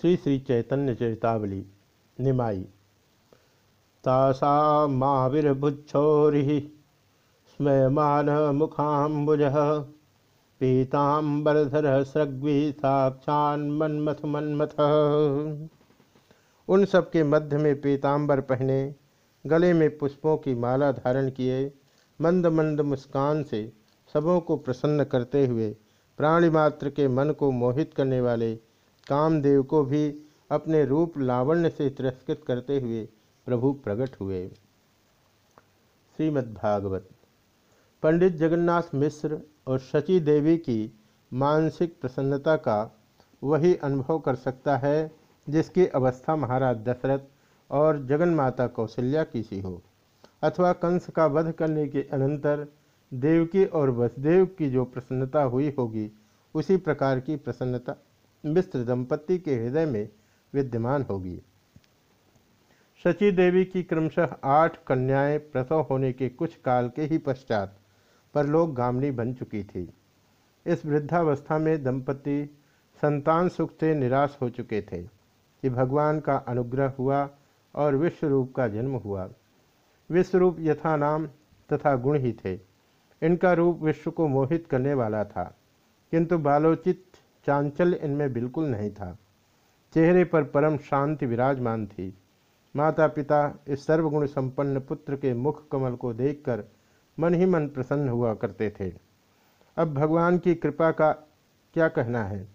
श्री श्री चैतन्य चरितावली, निमाई। तासा तासामाविर्भुच्छोरि स्मयमान मुखाम्बुज पीताम्बरधर सृग्वी साक्षान मन्मथ उन सब के मध्य में पीताम्बर पहने, गले में पुष्पों की माला धारण किए मंद मंद मुस्कान से सबों को प्रसन्न करते हुए प्राणी मात्र के मन को मोहित करने वाले कामदेव को भी अपने रूप लावण्य से तिरस्कृत करते हुए प्रभु प्रकट हुए। श्रीमद्भागवत। पंडित जगन्नाथ मिश्र और शची देवी की मानसिक प्रसन्नता का वही अनुभव कर सकता है, जिसकी अवस्था महाराज दशरथ और जगन माता कौशल्या की सी हो, अथवा कंस का वध करने के अनंतर देवकी और वसुदेव की जो प्रसन्नता हुई होगी, उसी प्रकार की प्रसन्नता मिश्र दंपति के हृदय में विद्यमान होगी। शची देवी की क्रमशः आठ कन्याएँ प्रसव होने के कुछ काल के ही पश्चात परलोक गामनी बन चुकी थी। इस वृद्धावस्था में दंपति संतान सुख से निराश हो चुके थे कि भगवान का अनुग्रह हुआ और विश्वरूप का जन्म हुआ। विश्वरूप यथा नाम तथा गुण ही थे। इनका रूप विश्व को मोहित करने वाला था। किंतु बालोचित चांचल्य इनमें बिल्कुल नहीं था। चेहरे पर परम शांति विराजमान थी। माता पिता इस सर्वगुण संपन्न पुत्र के मुख कमल को देखकर मन ही मन प्रसन्न हुआ करते थे। अब भगवान की कृपा का क्या कहना है?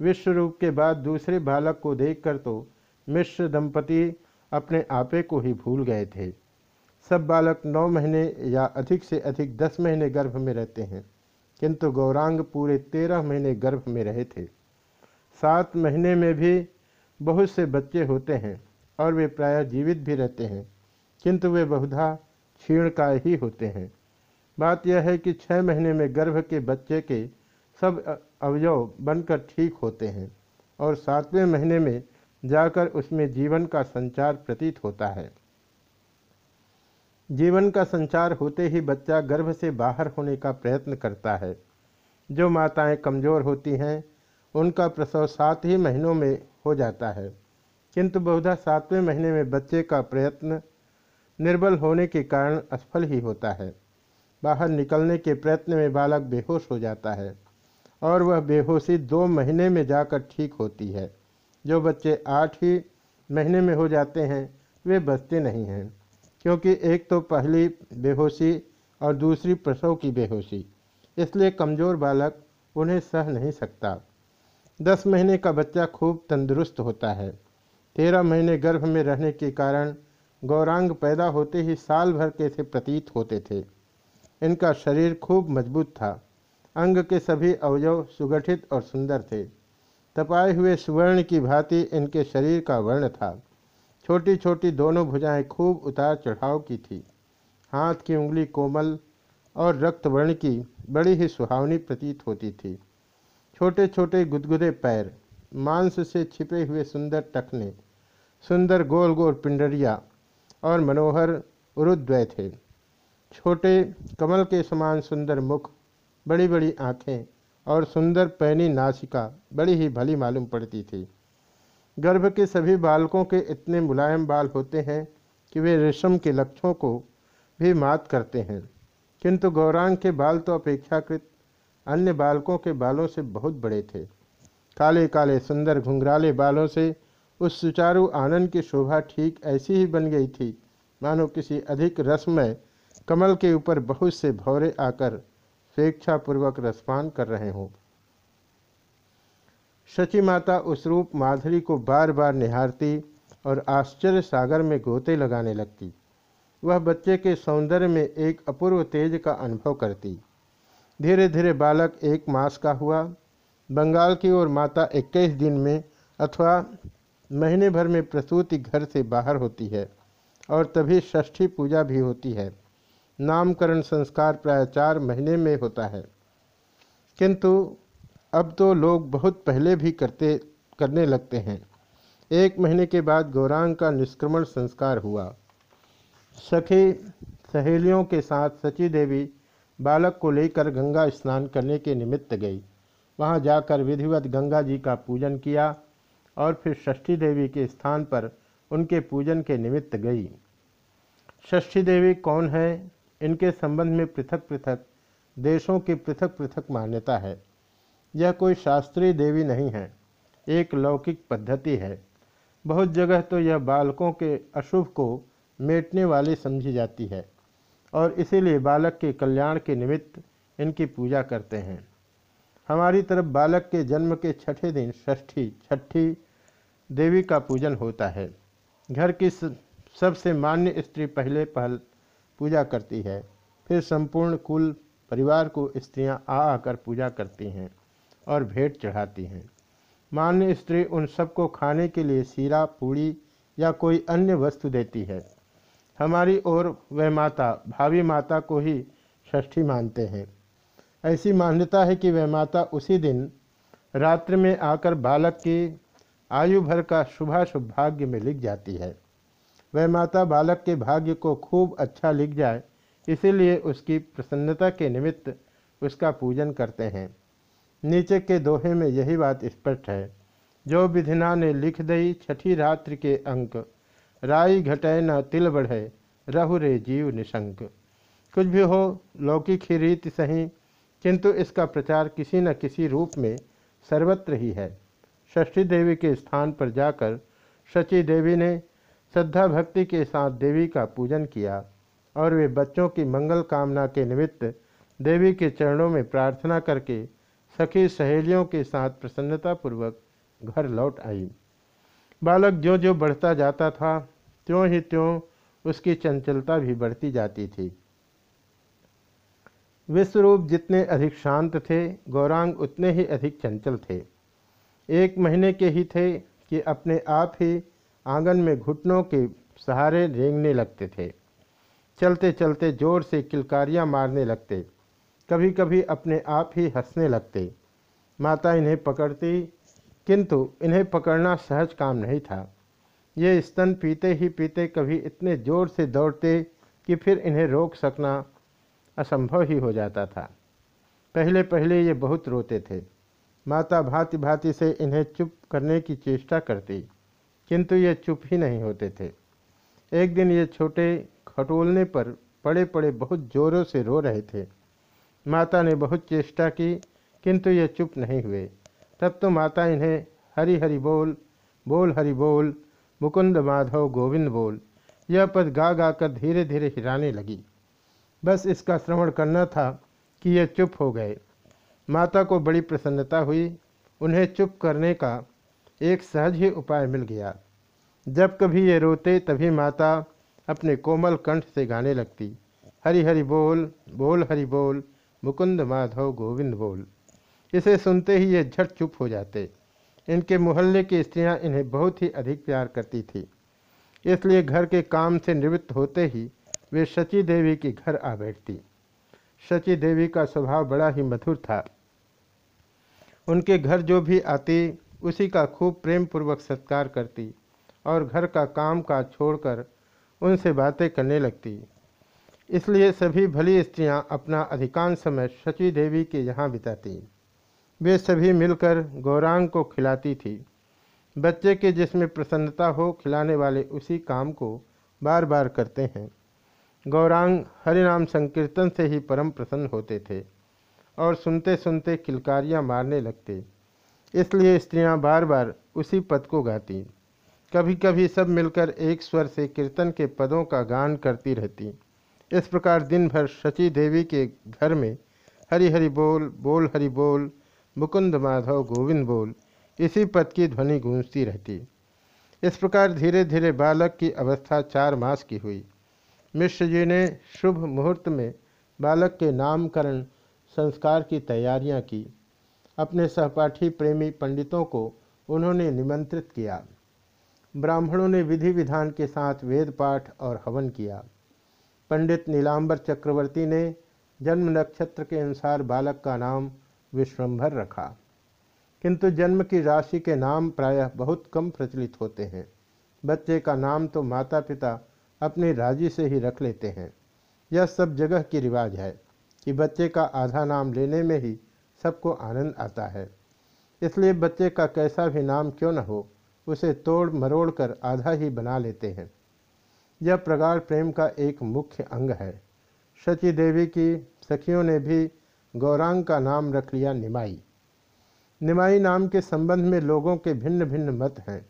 विश्व रूप के बाद दूसरे बालक को देखकर तो मिश्र दंपति अपने आपे को ही भूल गए थे। सब बालक नौ महीने या अधिक से अधिक दस महीने गर्भ में रहते हैं। किंतु गौरांग पूरे तेरह महीने गर्भ में रहे थे। सात महीने में भी बहुत से बच्चे होते हैं और वे प्रायः जीवित भी रहते हैं, किंतु वे बहुधा क्षीणकाय ही होते हैं। बात यह है कि छः महीने में गर्भ के बच्चे के सब अवयव बनकर ठीक होते हैं और सातवें महीने में जाकर उसमें जीवन का संचार प्रतीत होता है। जीवन का संचार होते ही बच्चा गर्भ से बाहर होने का प्रयत्न करता है। जो माताएँ कमज़ोर होती हैं, उनका प्रसव सात ही महीनों में हो जाता है। किंतु बहुधा सातवें महीने में बच्चे का प्रयत्न निर्बल होने के कारण असफल ही होता है। बाहर निकलने के प्रयत्न में बालक बेहोश हो जाता है और वह बेहोशी दो महीने में जाकर ठीक होती है। जो बच्चे आठ ही महीने में हो जाते हैं, वे बचते नहीं हैं। क्योंकि एक तो पहली बेहोशी और दूसरी प्रसव की बेहोशी। इसलिए कमज़ोर बालक उन्हें सह नहीं सकता। दस महीने का बच्चा खूब तंदुरुस्त होता है। तेरह महीने गर्भ में रहने के कारण गौरांग पैदा होते ही साल भर के से प्रतीत होते थे। इनका शरीर खूब मज़बूत था। अंग के सभी अवयव सुगठित और सुंदर थे। तपाए हुए सुवर्ण की भांति इनके शरीर का वर्ण था। छोटी छोटी दोनों भुजाएँ खूब उतार चढ़ाव की थी। हाथ की उंगली कोमल और रक्त वर्ण की बड़ी ही सुहावनी प्रतीत होती थी। छोटे छोटे गुदगुदे पैर, मांस से छिपे हुए सुंदर टखने, सुंदर गोल गोल पिंडरिया और मनोहर उरुद्वय थे। छोटे कमल के समान सुंदर मुख बड़ी बड़ी आँखें और सुंदर पैनी नासिका बड़ी ही भली मालूम पड़ती थी। गर्भ के सभी बालकों के इतने मुलायम बाल होते हैं कि वे रेशम के लक्ष्यों को भी मात करते हैं। किंतु गौरांग के बाल तो अपेक्षाकृत अन्य बालकों के बालों से बहुत बड़े थे। काले काले सुंदर घुंघराले बालों से उस सुचारू आनंद की शोभा ठीक ऐसी ही बन गई थी, मानो किसी अधिक रसमय कमल के ऊपर बहुत से भौरे आकर स्वेच्छापूर्वक रसपान कर रहे हों। शची माता उस रूप माधुरी को बार बार निहारती और आश्चर्य सागर में गोते लगाने लगती। वह बच्चे के सौंदर्य में एक अपूर्व तेज का अनुभव करती। धीरे धीरे बालक एक मास का हुआ। बंगाल की ओर माता 21 दिन में अथवा महीने भर में प्रसूति घर से बाहर होती है और तभी षष्ठी पूजा भी होती है। नामकरण संस्कार प्राय चार महीने में होता है। किंतु अब तो लोग बहुत पहले भी करते, करने लगते हैं। एक महीने के बाद गौरांग का निष्क्रमण संस्कार हुआ। सखी सहेलियों के साथ सची देवी बालक को लेकर गंगा स्नान करने के निमित्त गई। वहाँ जाकर विधिवत गंगा जी का पूजन किया और फिर षष्ठी देवी के स्थान पर उनके पूजन के निमित्त गई। षष्ठी देवी कौन है? इनके संबंध में पृथक पृथक देशों की पृथक पृथक मान्यता है। यह कोई शास्त्रीय देवी नहीं है, एक लौकिक पद्धति है। बहुत जगह तो यह बालकों के अशुभ को मेटने वाली समझी जाती है, और इसीलिए बालक के कल्याण के निमित्त इनकी पूजा करते हैं। हमारी तरफ़ बालक के जन्म के छठे दिन षष्ठी, छठी देवी का पूजन होता है। घर की सबसे मान्य स्त्री पहले पहल पूजा करती है, फिर संपूर्ण कुल परिवार को स्त्रियाँ आ आकर पूजा करती हैं। और भेंट चढ़ाती हैं। मान्य स्त्री उन सबको खाने के लिए सीरा, पूड़ी या कोई अन्य वस्तु देती है। हमारी ओर वह माता, भावी माता को ही षष्ठी मानते हैं। ऐसी मान्यता है कि वह माता उसी दिन रात्रि में आकर बालक की आयु भर का शुभाशुभ भाग्य में लिख जाती है। वह माता बालक के भाग्य को खूब अच्छा लिख जाए, इसीलिए उसकी प्रसन्नता के निमित्त उसका पूजन करते हैं। नीचे के दोहे में यही बात स्पष्ट है। जो विधिना ने लिख दई छठी रात्रि के अंक, राई घटे न तिल बढ़े, रहु रे जीव निशंक। कुछ भी हो, लौकिक ही रीत सही, किंतु इसका प्रचार किसी न किसी रूप में सर्वत्र ही है। षष्ठी देवी के स्थान पर जाकर शची देवी ने श्रद्धा भक्ति के साथ देवी का पूजन किया और वे बच्चों की मंगल कामना के निमित्त देवी के चरणों में प्रार्थना करके सखी सहेलियों के साथ प्रसन्नतापूर्वक घर लौट आई। बालक जो जो बढ़ता जाता था, त्यों ही त्यों उसकी चंचलता भी बढ़ती जाती थी। विश्वरूप जितने अधिक शांत थे, गौरांग उतने ही अधिक चंचल थे। एक महीने के ही थे कि अपने आप ही आँगन में घुटनों के सहारे रेंगने लगते थे। चलते चलते ज़ोर से किलकारियाँ मारने लगते। कभी कभी अपने आप ही हंसने लगते। माता इन्हें पकड़ती, किंतु इन्हें पकड़ना सहज काम नहीं था। ये स्तन पीते ही पीते कभी इतने ज़ोर से दौड़ते कि फिर इन्हें रोक सकना असंभव ही हो जाता था। पहले पहले ये बहुत रोते थे। माता भांति भांति से इन्हें चुप करने की चेष्टा करती, किंतु ये चुप ही नहीं होते थे। एक दिन ये छोटे खटोलने पर पड़े पड़े बहुत जोरों से रो रहे थे। माता ने बहुत चेष्टा की, किंतु ये चुप नहीं हुए। तब तो माता इन्हें हरि हरि बोल बोल हरि बोल, मुकुंद माधव गोविंद बोल, यह पद गा गा कर धीरे धीरे हिराने लगी। बस इसका श्रवण करना था कि यह चुप हो गए। माता को बड़ी प्रसन्नता हुई। उन्हें चुप करने का एक सहज ही उपाय मिल गया। जब कभी ये रोते, तभी माता अपने कोमल कंठ से गाने लगती। हरी हरी बोल बोल हरी बोल मुकुंद माधव गोविंद बोल। इसे सुनते ही ये झट चुप हो जाते। इनके मोहल्ले की स्त्रियाँ इन्हें बहुत ही अधिक प्यार करती थी। इसलिए घर के काम से निवृत्त होते ही वे शची देवी के घर आ बैठती। शची देवी का स्वभाव बड़ा ही मधुर था। उनके घर जो भी आती, उसी का खूब प्रेम पूर्वक सत्कार करती और घर का काम काज छोड़कर उनसे बातें करने लगती। इसलिए सभी भली स्त्रियाँ अपना अधिकांश समय शची देवी के यहाँ बिताती। वे सभी मिलकर गौरांग को खिलाती थी। बच्चे के जिसमें प्रसन्नता हो खिलाने वाले उसी काम को बार बार करते हैं। गौरांग हरिनाम संकीर्तन से ही परम प्रसन्न होते थे और सुनते सुनते किलकारियाँ मारने लगते। इसलिए स्त्रियाँ बार बार उसी पद को गाती। कभी कभी सब मिलकर एक स्वर से कीर्तन के पदों का गान करती रहती। इस प्रकार दिन भर शची देवी के घर में हरि हरि बोल बोल हरि बोल, मुकुंद माधव गोविंद बोल, इसी पद की ध्वनि गूंजती रहती। इस प्रकार धीरे धीरे बालक की अवस्था चार मास की हुई। मिश्र जी ने शुभ मुहूर्त में बालक के नामकरण संस्कार की तैयारियाँ की। अपने सहपाठी प्रेमी पंडितों को उन्होंने निमंत्रित किया। ब्राह्मणों ने विधि विधान के साथ वेद पाठ और हवन किया। पंडित नीलांबर चक्रवर्ती ने जन्म नक्षत्र के अनुसार बालक का नाम विश्वम्भर रखा। किंतु जन्म की राशि के नाम प्रायः बहुत कम प्रचलित होते हैं। बच्चे का नाम तो माता पिता अपनी राज़ी से ही रख लेते हैं। यह सब जगह की रिवाज है कि बच्चे का आधा नाम लेने में ही सबको आनंद आता है। इसलिए बच्चे का कैसा भी नाम क्यों न हो, उसे तोड़ मरोड़ कर आधा ही बना लेते हैं। यह प्रगाढ़ प्रेम का एक मुख्य अंग है। शची देवी की सखियों ने भी गौरांग का नाम रख लिया निमाई। निमाई नाम के संबंध में लोगों के भिन्न भिन्न मत हैं।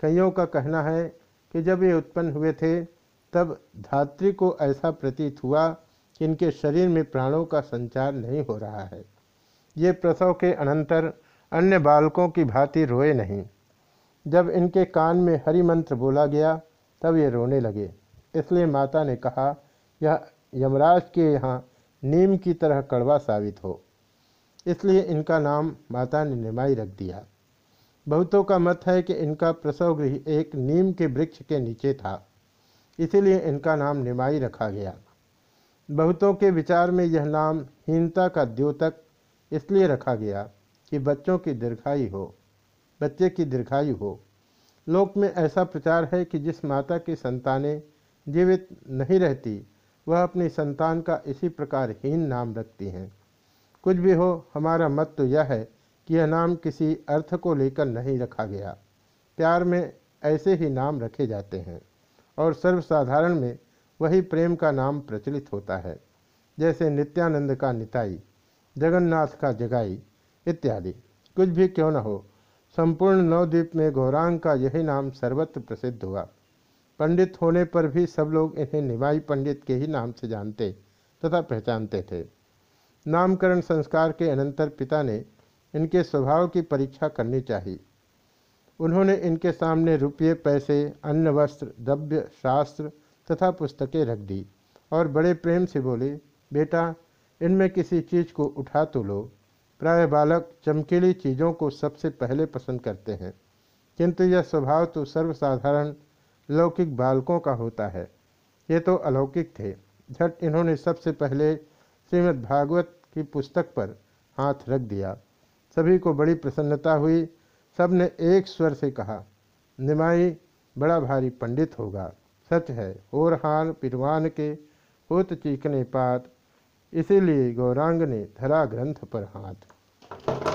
कईयों का कहना है कि जब ये उत्पन्न हुए थे, तब धात्री को ऐसा प्रतीत हुआ कि इनके शरीर में प्राणों का संचार नहीं हो रहा है। ये प्रसव के अनंतर अन्य बालकों की भांति रोए नहीं। जब इनके कान में हरि मंत्र बोला गया तब ये रोने लगे। इसलिए माता ने कहा, यह यमराज के यहाँ नीम की तरह कड़वा साबित हो। इसलिए इनका नाम माता ने निमाई रख दिया। बहुतों का मत है कि इनका प्रसव गृह एक नीम के वृक्ष के नीचे था। इसीलिए इनका नाम निमाई रखा गया। बहुतों के विचार में यह नाम हीनता का द्योतक इसलिए रखा गया कि बच्चों की दीर्घायु हो, बच्चे की दीर्घायु हो। लोक में ऐसा प्रचार है कि जिस माता की संतानें जीवित नहीं रहती, वह अपनी संतान का इसी प्रकार हीन नाम रखती हैं। कुछ भी हो, हमारा मत तो यह है कि यह नाम किसी अर्थ को लेकर नहीं रखा गया। प्यार में ऐसे ही नाम रखे जाते हैं, और सर्वसाधारण में वही प्रेम का नाम प्रचलित होता है, जैसे नित्यानंद का निताई, जगन्नाथ का जगाई, इत्यादि। कुछ भी क्यों न हो संपूर्ण नवद्वीप में गौरांग का यही नाम सर्वत्र प्रसिद्ध हुआ। पंडित होने पर भी सब लोग इन्हें निवाई पंडित के ही नाम से जानते तथा पहचानते थे। नामकरण संस्कार के अनंतर पिता ने इनके स्वभाव की परीक्षा करनी चाहिए। उन्होंने इनके सामने रुपये, पैसे, अन्न, वस्त्र, द्रव्य, शास्त्र तथा पुस्तकें रख दी और बड़े प्रेम से बोले, बेटा, इनमें किसी चीज़ को उठा तो लो। प्राय बालक चमकीली चीज़ों को सबसे पहले पसंद करते हैं। किंतु यह स्वभाव तो सर्वसाधारण लौकिक बालकों का होता है। ये तो अलौकिक थे। झट इन्होंने सबसे पहले श्रीमद् भागवत की पुस्तक पर हाथ रख दिया। सभी को बड़ी प्रसन्नता हुई। सबने एक स्वर से कहा, निमाई, बड़ा भारी पंडित होगा। सच है और हाल पिरवान के होत चीखने पात। इसीलिए गौरांग ने धरा ग्रंथ पर हाथ